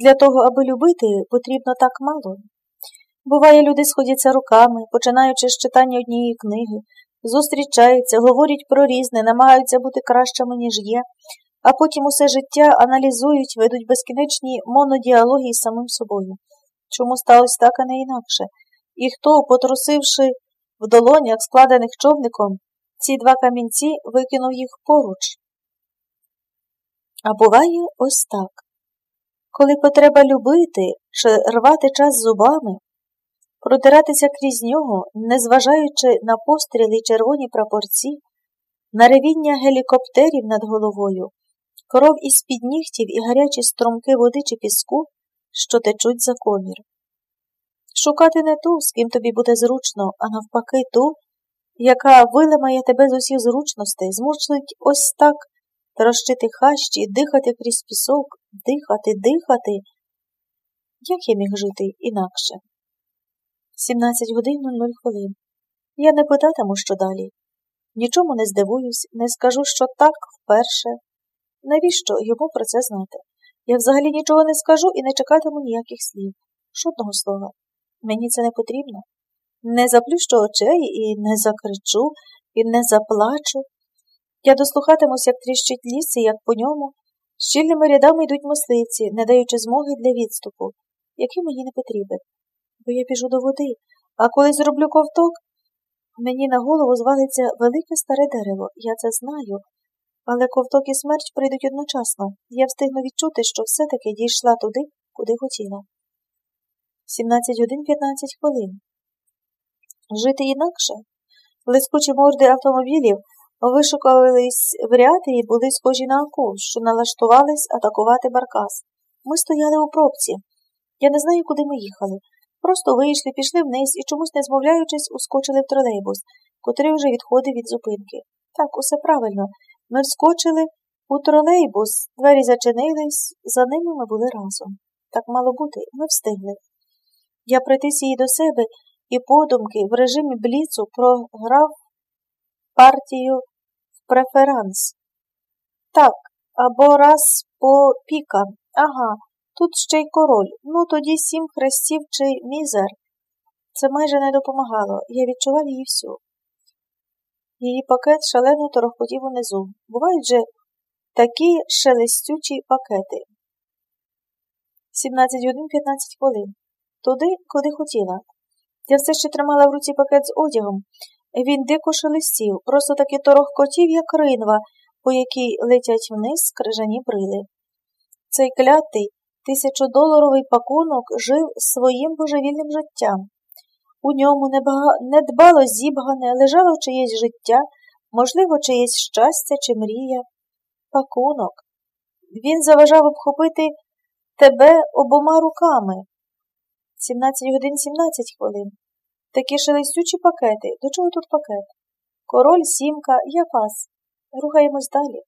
Для того, аби любити, потрібно так мало. Буває, люди сходяться руками, починаючи з читання однієї книги, зустрічаються, говорять про різне, намагаються бути кращими, ніж є, а потім усе життя аналізують, ведуть безкінечні монодіалоги з самим собою. Чому сталося так, а не інакше? І хто, потрусивши в долонях, складених човником, ці два камінці викинув їх поруч? А буває ось так. Коли потреба любити чи рвати час зубами, продиратися крізь нього, незважаючи на постріли й червоні прапорці, на ревіння гелікоптерів над головою, кров із під нігтів і гарячі струмки води чи піску, що течуть за комір. Шукати не ту, з ким тобі буде зручно, а навпаки, ту, яка виламає тебе з усіх зручностей, змусить ось так трощити хащі, дихати крізь пісок, дихати, дихати. Як я міг жити інакше? 17 годин 00 хвилин. Я не питатиму, що далі. Нічому не здивуюсь, не скажу, що так вперше. Навіщо йому про це знати? Я взагалі нічого не скажу і не чекатиму ніяких слів. Жодного слова. Мені це не потрібно. Не заплющу очей і не закричу, і не заплачу. Я дослухатимусь, як тріщить ліс, і як по ньому. Щільними рядами йдуть мисливці, не даючи змоги для відступу, який мені не потрібен. Бо я біжу до води, а коли зроблю ковток, мені на голову звалиться велике старе дерево, я це знаю, але ковток і смерть прийдуть одночасно. Я встигну відчути, що все-таки дійшла туди, куди хотіла. 17 годин 15 хвилин. Жити інакше. Блискучі морди автомобілів вишукались в ряд і були схожі на акул, що налаштувались атакувати баркас. Ми стояли у пробці. Я не знаю, куди ми їхали. Просто вийшли, пішли вниз і, чомусь не змовляючись, ускочили в тролейбус, котрий вже відходив від зупинки. Так, усе правильно. Ми вскочили у тролейбус, двері зачинились, за ними ми були разом. Так мало бути, ми встигли. Я притис її до себе і подумки в режимі бліцу програв партію преферанс. Так, або раз по пікам. Ага, тут ще й король. Ну тоді сім хрестів чи мізер. Це майже не допомагало. Я відчував її всю. Її пакет шалено торохотів унизу. Бувають же такі шелестючі пакети. 17 годин 15 хвилин. Туди, куди хотіла. Я все ще тримала в руці пакет з одягом. Він дико шелестів, просто таки торохкотів, як ринва, по якій летять вниз крижані брили. Цей клятий тисячодоларовий пакунок жив своїм божевільним життям. У ньому недбало зібгане, лежало чиєсь життя, можливо, чиєсь щастя чи мрія. Пакунок. Він заважав обхопити тебе обома руками. 17 годин 17 хвилин. Такі шелестючі пакети. До чого тут пакет? Король, сімка, я пас. Рухаємось далі.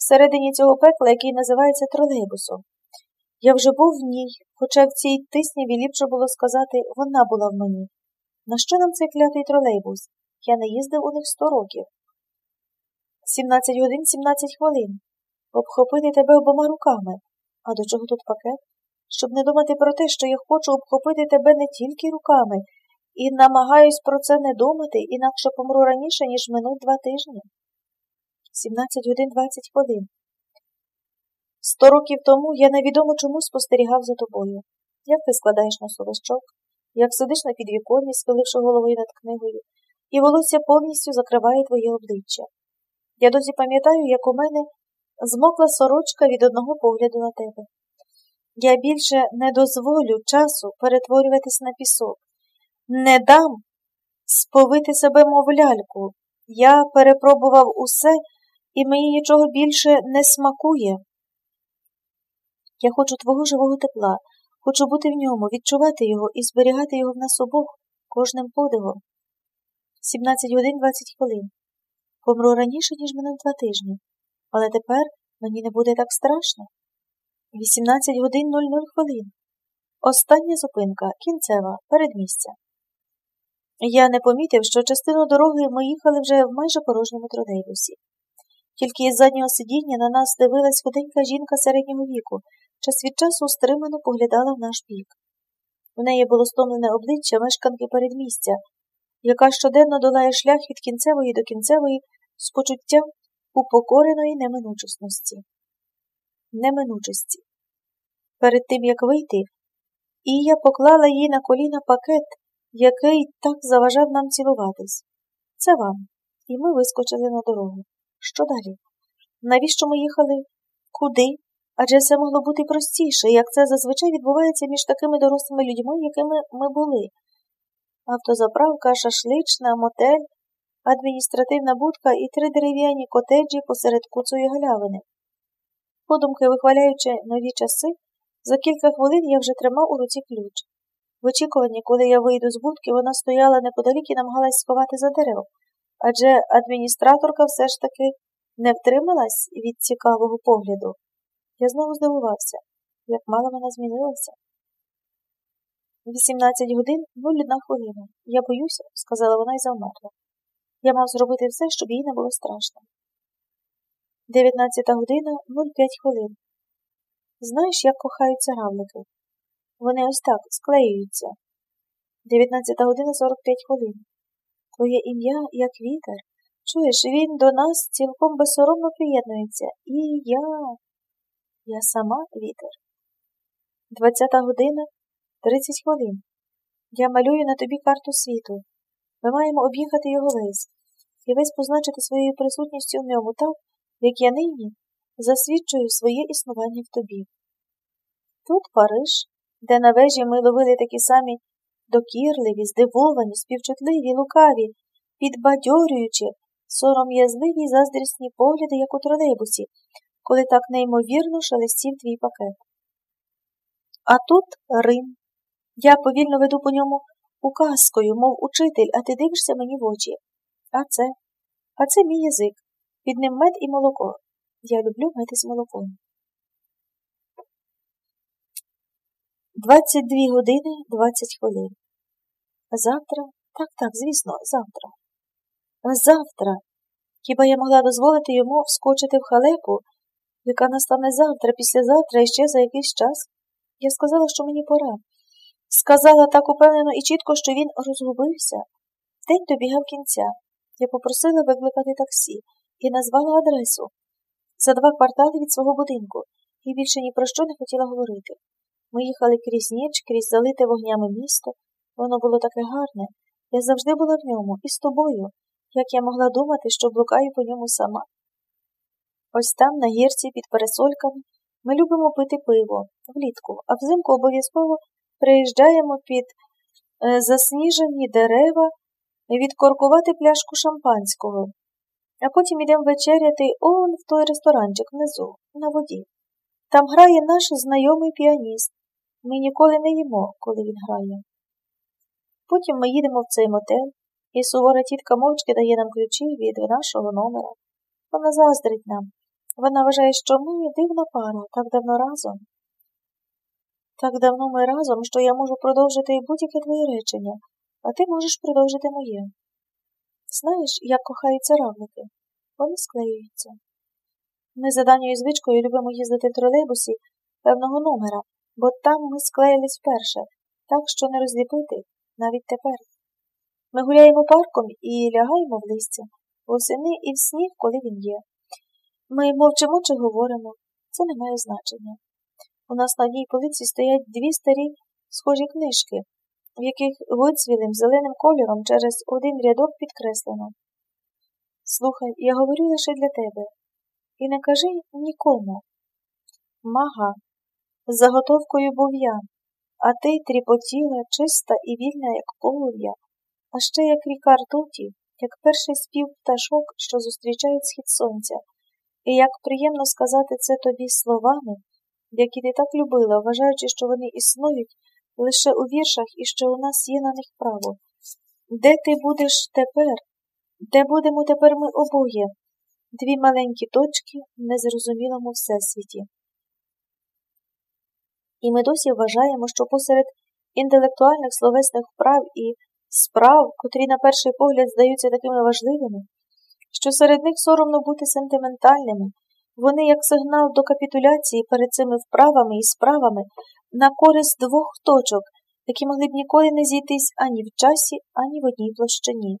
Всередині цього пекла, який називається тролейбусом. Я вже був в ній, хоча в цій тисніві ліпше було сказати, вона була в мені. На що нам цей клятий тролейбус? Я не їздив у них сто років. 17 годин 17 хвилин. Обхопити тебе обома руками. А до чого тут пакет? Щоб не думати про те, що я хочу обхопити тебе не тільки руками, і намагаюсь про це не думати, інакше помру раніше, ніж минуть два тижні. 17 годин 20 хвилин. Сто років тому я невідомо чому спостерігав за тобою. Як ти складаєш носовичок, як сидиш на підвіконні, схиливши головою над книгою, і волосся повністю закриває твоє обличчя. Я досі пам'ятаю, як у мене змокла сорочка від одного погляду на тебе. Я більше не дозволю часу перетворюватись на пісок. Не дам сповити себе, мов ляльку. Я перепробував усе, і мені нічого більше не смакує. Я хочу твого живого тепла, хочу бути в ньому, відчувати його і зберігати його в нас обох кожним подивом. 17 годин 20 хвилин. Помру раніше, ніж минув два тижні, але тепер мені не буде так страшно. 18 годин 00 хвилин. Остання зупинка, кінцева, передмістя. Я не помітив, що частину дороги ми їхали вже в майже порожньому тролейбусі. Тільки із заднього сидіння на нас дивилась худенька жінка середнього віку, час від часу стримано поглядала в наш бік. У неї було стомлене обличчя мешканки передмістя, яка щоденно долає шлях від кінцевої до кінцевої з почуттям упокореної неминучості. Неминучості. Перед тим, як вийти, Ія поклала їй на коліна пакет, який так заважав нам цілуватись. Це вам. І ми вискочили на дорогу. Що далі? Навіщо ми їхали? Куди? Адже все могло бути простіше, як це зазвичай відбувається між такими дорослими людьми, якими ми були. Автозаправка, шашлична, мотель, адміністративна будка і три дерев'яні котеджі посеред куцої галявини. Подумки, вихваляючи нові часи, за кілька хвилин я вже тримав у руці ключ. В очікуванні, коли я вийду з будки, вона стояла неподалік і намагалась сховати за дерево, адже адміністраторка все ж таки не втрималась від цікавого погляду. Я знову здивувався, як мало вона змінилася. Вісімнадцять годин нуль одна хвилина. Я боюся, сказала вона і завмерла. Я мав зробити все, щоб їй не було страшно. Дев'ятнадцята година нуль п'ять хвилин. Знаєш, як кохаються равлики? Вони ось так склеюються. Дев'ятнадцята година сорок п'ять хвилин. Твоє ім'я, як вітер. Чуєш, він до нас цілком безсоромно приєднується. І я. Я сама вітер. Двадцята година тридцять хвилин. Я малюю на тобі карту світу. Ми маємо об'їхати його весь і весь позначити своєю присутністю в ньому так, як я нині засвідчую своє існування в тобі. Тут Париж, де на вежі ми ловили такі самі докірливі, здивовані, співчутливі, лукаві, підбадьорюючи, сором'язливі й заздрісні погляди, як у тролейбусі, коли так неймовірно шелестів твій пакет. А тут Рим. Я повільно веду по ньому указкою, мов учитель, а ти дивишся мені в очі. А це? А це мій язик. Під ним мед і молоко. Я люблю мед із молоком. 22 години 20 хвилин. Завтра, так, так, звісно, завтра. Завтра. Хіба я могла дозволити йому вскочити в халепу, яка настане завтра, післязавтра і ще за якийсь час? Я сказала, що мені пора. Сказала так упевнено і чітко, що він розгубився. День добігав кінця. Я попросила викликати таксі і назвала адресу за два квартали від свого будинку, і більше ні про що не хотіла говорити. Ми їхали крізь ніч, крізь залите вогнями місто. Воно було таке гарне. Я завжди була в ньому, і з тобою, як я могла думати, що блукаю по ньому сама. Ось там, на гірці, під пересольками, ми любимо пити пиво влітку, а взимку обов'язково приїжджаємо під е, засніжені дерева відкоркувати пляшку шампанського, а потім йдемо вечеряти он в той ресторанчик внизу, на воді. Там грає наш знайомий піаніст. Ми ніколи не їмо, коли він грає. Потім ми їдемо в цей мотель, і сувора тітка мовчки дає нам ключі від нашого номера. Вона заздрить нам. Вона вважає, що ми дивна пара, так давно разом. Так давно ми разом, що я можу продовжити будь-яке твоє речення, а ти можеш продовжити моє. Знаєш, як кохаються равники? Вони склеюються. Ми за даною звичкою любимо їздити в тролейбусі певного номера, бо там ми склеїлись вперше, так що не розліпити навіть тепер. Ми гуляємо парком і лягаємо в листя, восени і в сніг, коли він є. Ми мовчимо чи говоримо, це не має значення. У нас на одній полиці стоять дві старі схожі книжки, в яких вицвілим зеленим кольором через один рядок підкреслено. Слухай, я говорю лише для тебе. І не кажи нікому. Мага, заготовкою був я, а ти тріпотіла, чиста і вільна, як полум'я, а ще як ріка ртуті, як перший спів пташок, що зустрічають схід сонця, і як приємно сказати це тобі словами, які ти так любила, вважаючи, що вони існують лише у віршах і що у нас є на них право. Де ти будеш тепер? Де будемо тепер ми обоє? Дві маленькі точки в незрозумілому всесвіті. І ми досі вважаємо, що посеред інтелектуальних словесних вправ і справ, котрі на перший погляд здаються такими важливими, що серед них соромно бути сентиментальними, Вони, як сигнал до капітуляції перед цими вправами і справами, на користь двох точок, які могли б ніколи не зійтись ані в часі, ані в одній площині.